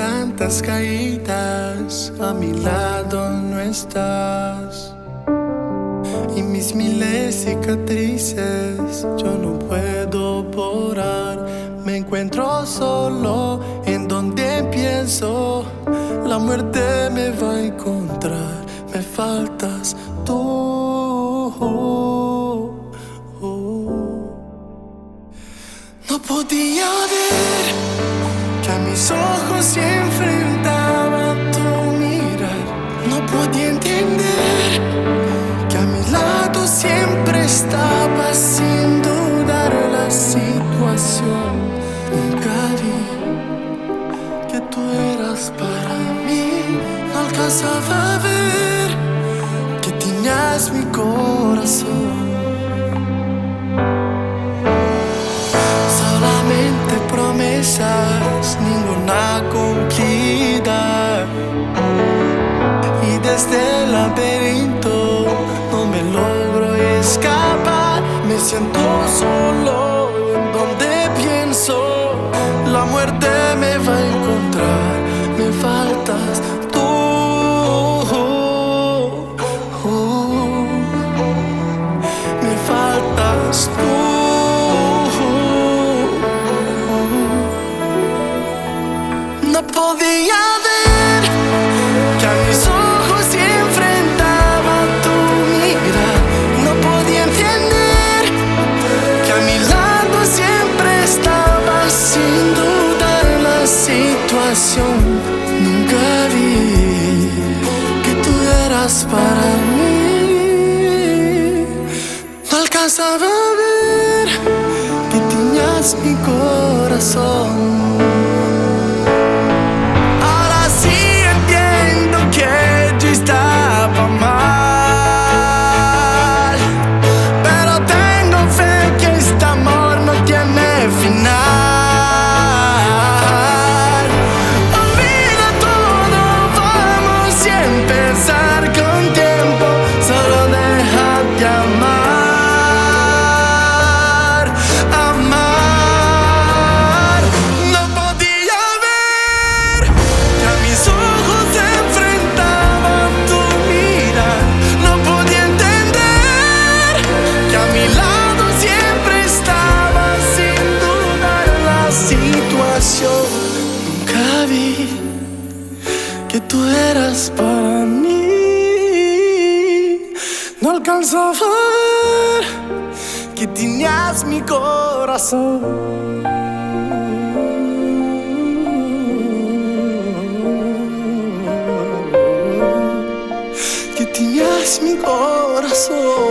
tantas caídas, a mi lado no estás. Y mis miles cicatrices, yo no puedo borrar. Me encuentro solo en donde pienso, la muerte me va a encontrar. Me faltas tú. No podía ver a mis ojos se enfrentaba tu mirar. No podía entender que a mi lado siempre estaba sin dudar la situación. Nunca que tú eras para mí. No alcanzaba a ver que tenías mi corazón. Siento solo en donde pienso la muerte me va a para mí. No alcanzaba a ver que tenías mi corazón. Tú eras para mí. No alcanzaba a ver que tenías mi corazón. Que tenías mi corazón.